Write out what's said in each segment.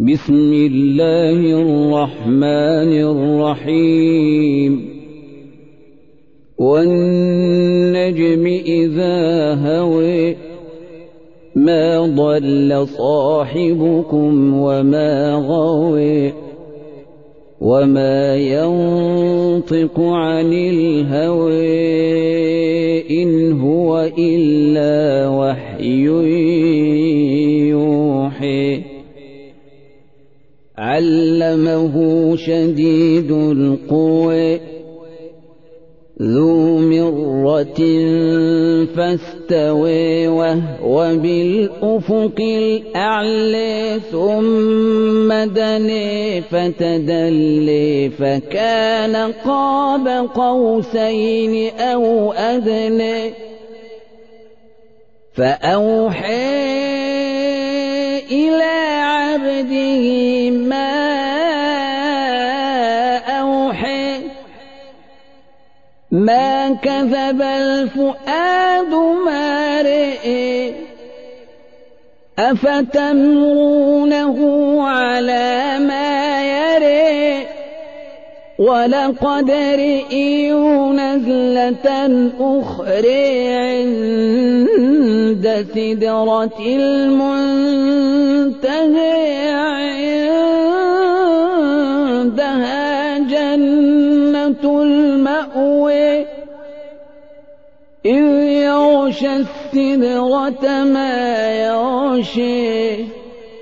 بسم الله الرحمن الرحيم. والنجم إذا هوي ما ضل صاحبكم وما غوي وما ينطق عن الهوى إن هو إلا وحي. علمه شديد القوى ذو مرة فاستوى وهو بالأفق الأعلى ثم دني فتدلي فكان قاب قوسين أو أذني فأوحى إلى عبده ما كذب الفؤاد ما رئي أفتمرونه على ما يري ولقد رئيه نزلة أخرى عند سدرة المنتهى عند السوء إذ يغشى السدرة ما يغشي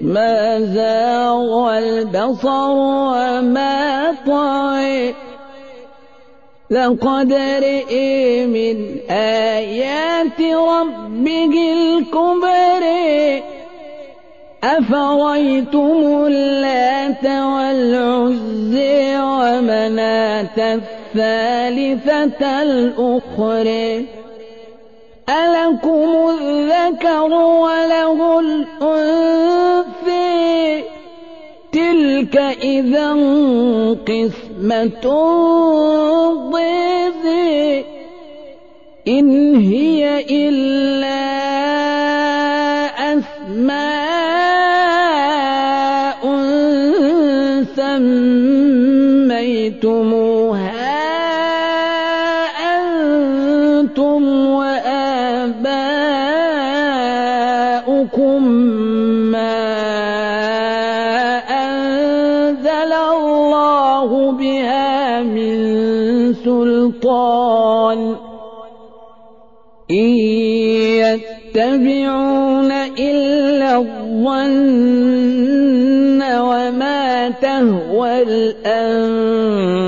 ما زاغ البصر وما طغي لقد رئي من آيات ربه الكبر۔ أفريتم اللات والعزي ومناة الثالثة الأخرى. ألكم الذكر وله الأنثى. تلك إذا قسمة ضيزي إن هي إلا أسماء سميتم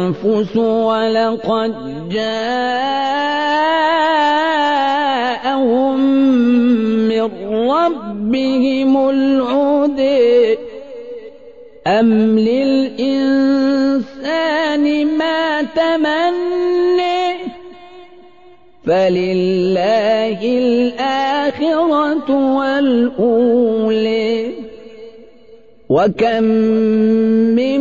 الأنفس ولقد جاءهم من ربهم العدي أم للإنسان ما تمني فلله الآخرة والأولي وكم من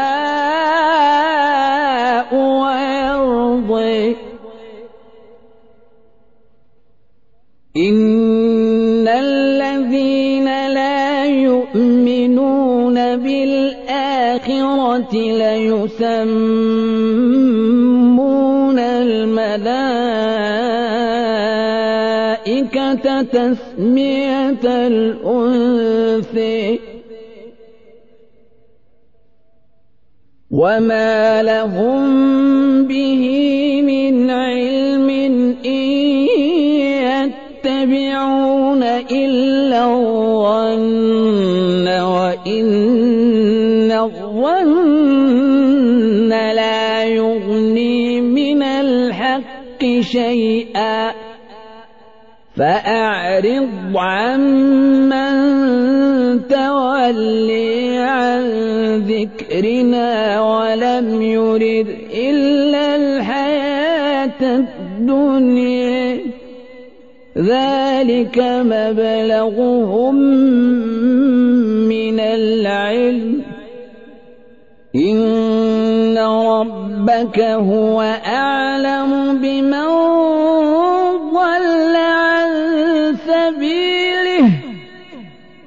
بالآخرة ليسمون الملائكة تسمية الأنثي وما لهم به شيئا فأعرض عمن تولي عن ذكرنا ولم يرد إلا الحياة الدنيا ذلك مبلغهم من العلم إن ربك هو أعلم بمن ضل عن سبيله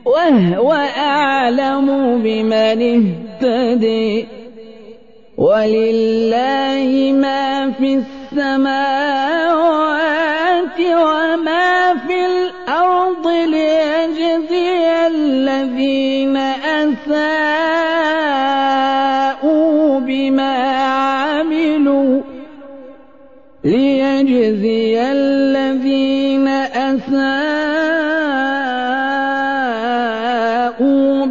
وهو أعلم بمن اهتدي ولله ما في السماوات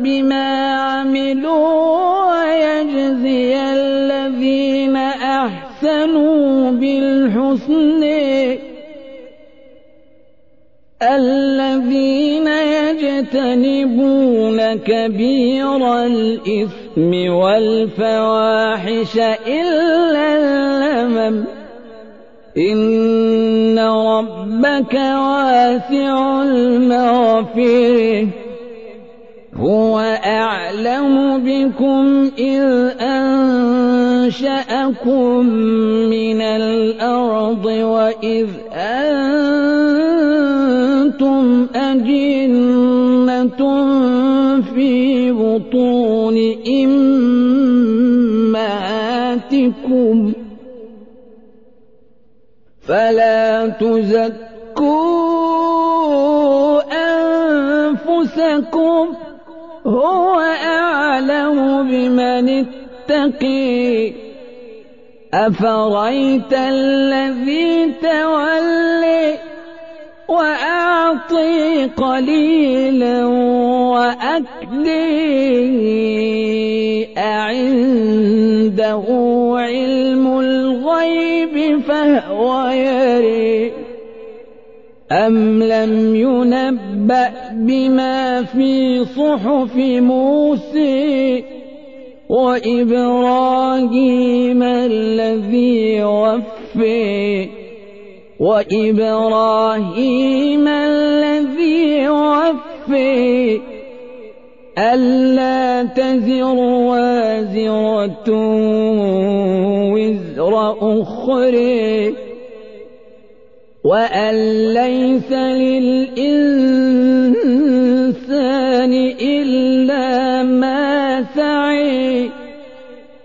بما عملوا ويجزي الذين أحسنوا بالحسن الذين يجتنبون كبير الإثم والفواحش إلا اللمم إن ربك واسع المغفرة هو أعلم بكم إذ أنشأكم من الأرض وإذ أنتم أجنة في بطون إمهاتكم فلا تزكوا أنفسكم هو أعلم بمن اتقي. أفريت الذي تولي وأعطي قليلا وأكدي أعنده علم الغيب فهو يريد أم لم ينبأ بما في صحف موسى وإبراهيم الذي وفي وإبراهيم الذي وفي ألا تزر وازرة وزر أخرى وَأَن لَّيْسَ لِلْإِنسَانِ إِلَّا مَا سَعَى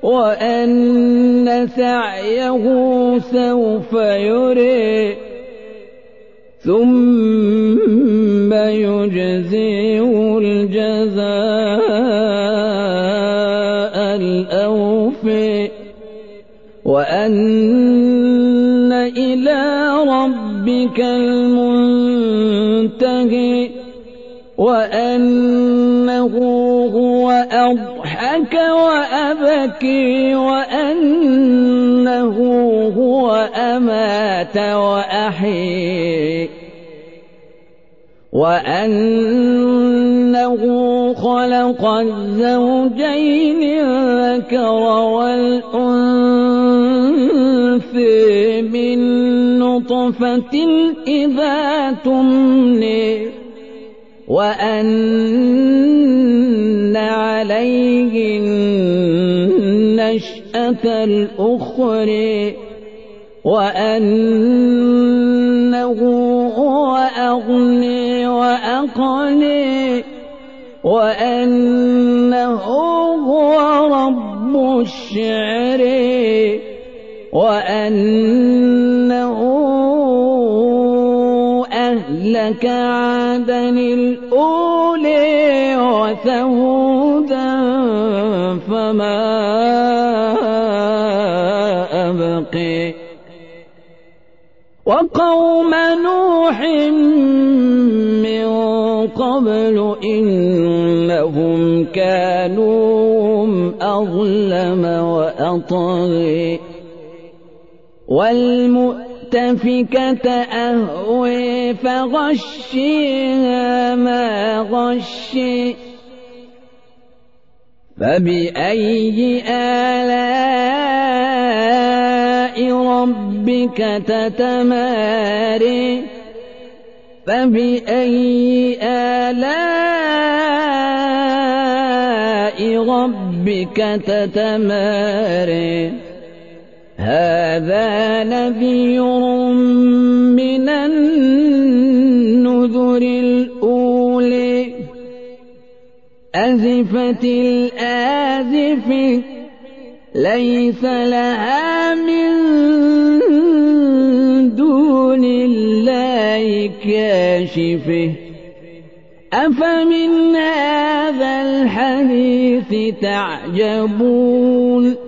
وَأَنَّ سَعْيَهُ سَوْفَ يُرَى ثُمَّ يُجْزِيهُ الْجَزَاءَ الْأَوْفَى وَأَنَّ إلى ربك المنتهي وأنه هو أضحك وأبكي وأنه هو أمات وأحيي وأنه خلق الزوجين الذكر والأنثى في من نطفة إذا تمني وأن عليه النشأة الأخرى وأنه هو أغني وأقني وأنه هو رب الشعر وأنه أهلك عادا الأولي وثمودا فما أبقي وقوم نوح من قبل إنهم كانوا أظلم وأطغي والمؤتفكة أهوي فغشيها ما غشي فبأي آلاء ربك تتماري فبأي آلاء ربك تتماري هذا نذير من النذر الأولي. أزفت الآزف ليس لها من دون الله كاشفه. أفمن هذا الحديث تعجبون؟